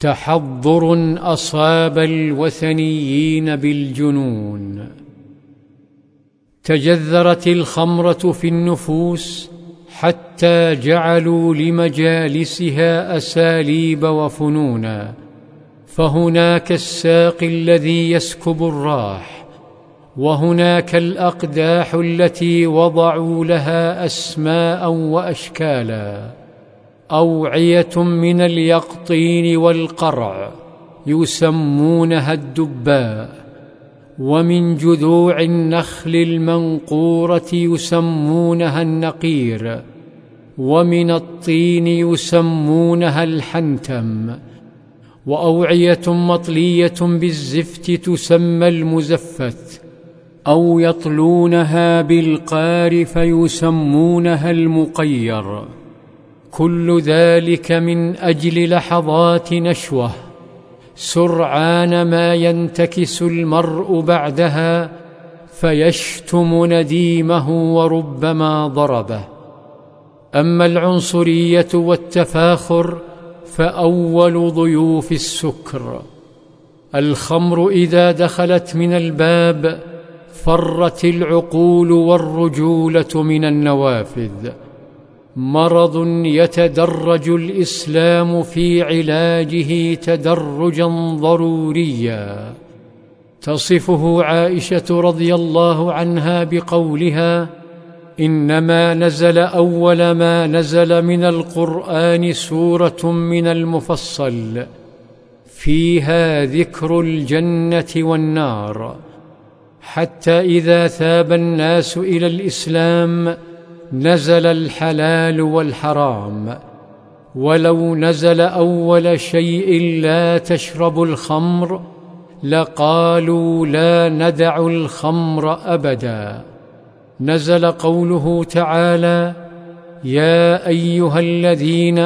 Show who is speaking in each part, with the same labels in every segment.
Speaker 1: تحضر أصاب الوثنيين بالجنون. تجذرت الخمرة في النفوس حتى جعلوا لمجالسها أساليب وفنونا. فهناك الساقي الذي يسكب الراح وهناك الأقداح التي وضعوا لها أسماء وأشكالا. أوعية من اليقطين والقرع يسمونها الدباء ومن جذوع النخل المنقورة يسمونها النقير ومن الطين يسمونها الحنتم وأوعية مطلية بالزفت تسمى المزفت أو يطلونها بالقار فيسمونها المقير. كل ذلك من أجل لحظات نشوة. سرعان ما ينتكس المرء بعدها فيشتم نديمه وربما ضربه. أما العنصرية والتفاخر فأول ضيوف السكر. الخمر إذا دخلت من الباب فرت العقول والرجولة من النوافذ. مرض يتدرج الإسلام في علاجه تدرجا ضروريا. تصفه عائشة رضي الله عنها بقولها إنما نزل أول ما نزل من القرآن سورة من المفصل فيها ذكر الجنة والنار. حتى إذا ثاب الناس إلى الإسلام نزل الحلال والحرام ولو نزل أول شيء لا تشرب الخمر لقالوا لا ندع الخمر أبدا. نزل قوله تعالى يا أيها الذين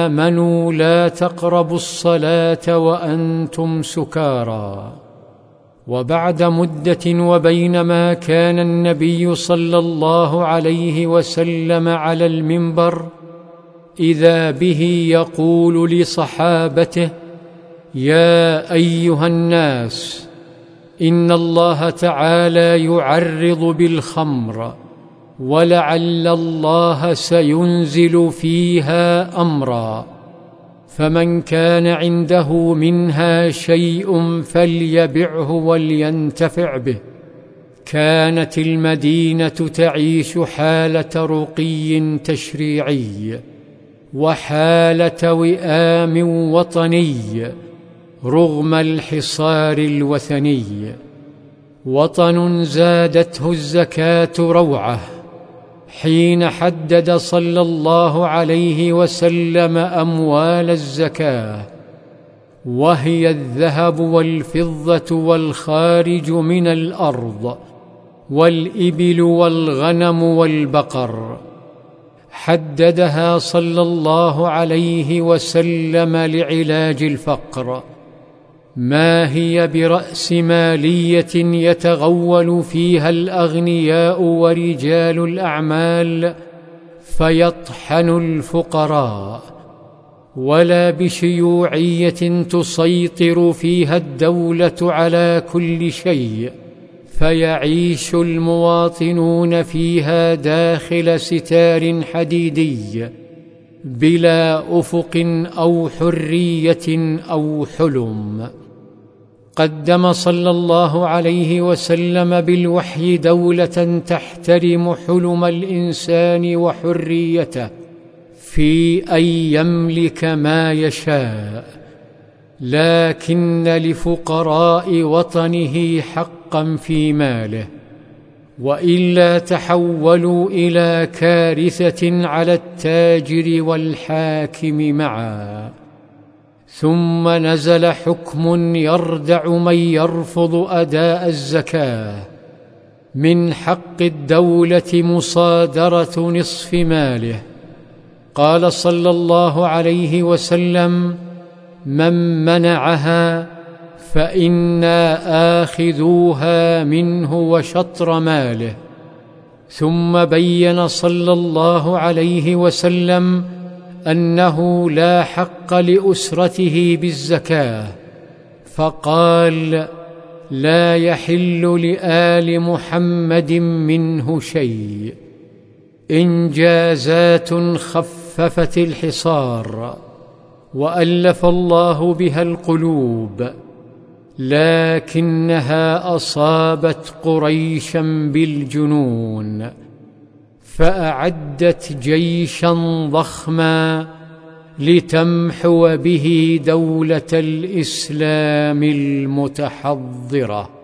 Speaker 1: آمنوا لا تقربوا الصلاة وأنتم سكارى. وبعد مدة وبينما كان النبي صلى الله عليه وسلم على المنبر إذا به يقول لصحابته يا أيها الناس إن الله تعالى يعرض بالخمر ولعل الله سينزل فيها أمرا. فمن كان عنده منها شيء فليبعه ولينتفع به. كانت المدينة تعيش حالة رقي تشريعي وحالة وئام وطني رغم الحصار الوثني. وطن زادته الزكاة روعة حين حدد صلى الله عليه وسلم أموال الزكاة وهي الذهب والفضة والخارج من الأرض والإبل والغنم والبقر. حددها صلى الله عليه وسلم لعلاج الفقر. ما هي برأس مالية يتغول فيها الأغنياء ورجال الأعمال فيطحن الفقراء ولا بشيوعية تسيطر فيها الدولة على كل شيء فيعيش المواطنون فيها داخل ستار حديدي بلا أفق أو حرية أو حلم قدم صلى الله عليه وسلم بالوحي دولة تحترم حلم الإنسان وحريته في أن يملك ما يشاء لكن لفقراء وطنه حقا في ماله وإلا تحولوا إلى كارثة على التاجر والحاكم معا. ثم نزل حكم يردع من يرفض أداء الزكاة. من حق الدولة مصادرة نصف ماله. قال صلى الله عليه وسلم من منعها فإنا آخذوها منه وشطر ماله. ثم بين صلى الله عليه وسلم أنه لا حق لأسرته بالزكاة فقال لا يحل لآل محمد منه شيء انجازات خففت الحصار وألف الله بها القلوب لكنها أصابت قريشا بالجنون. فأعدت جيشا ضخما لتمحو به دولة الإسلام المتحضرة.